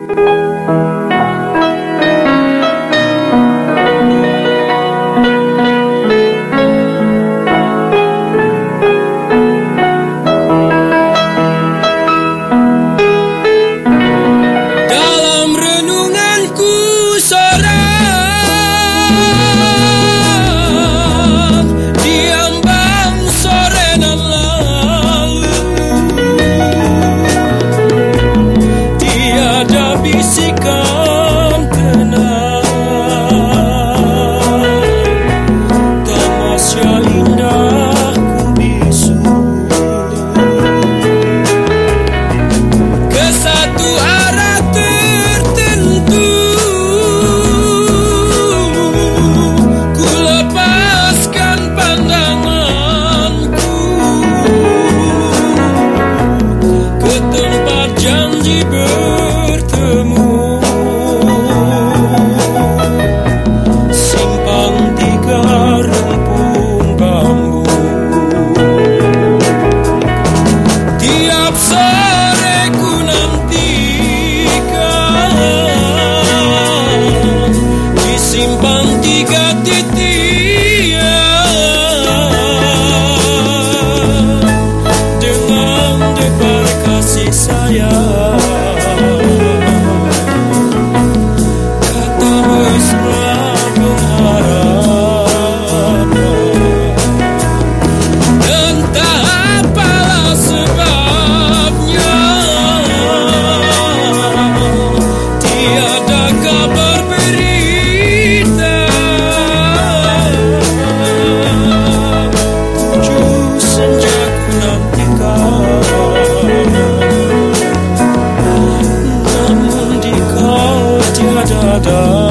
you bertemu. Simpang tiga rempung bambu. Tiap sore ku nantikan. Di simpang tiga titian. Dengan debar kasih sayang. da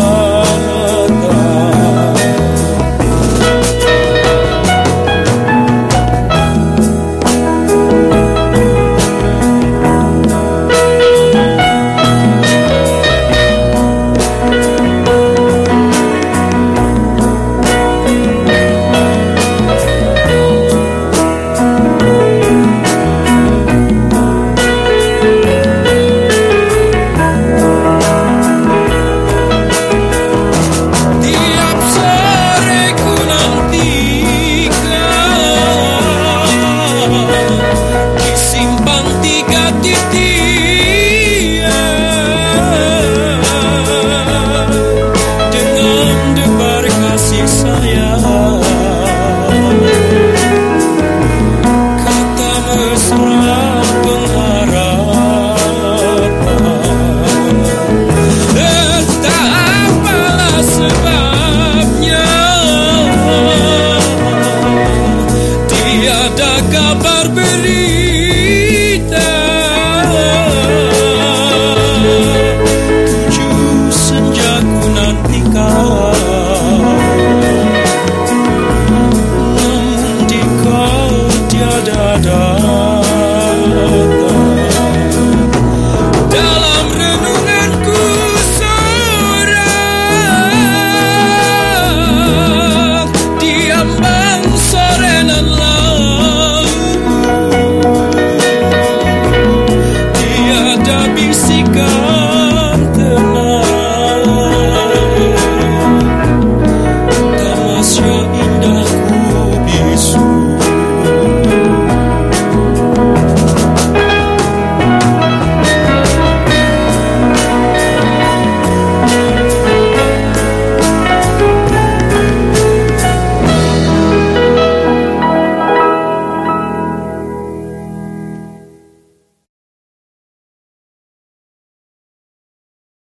believe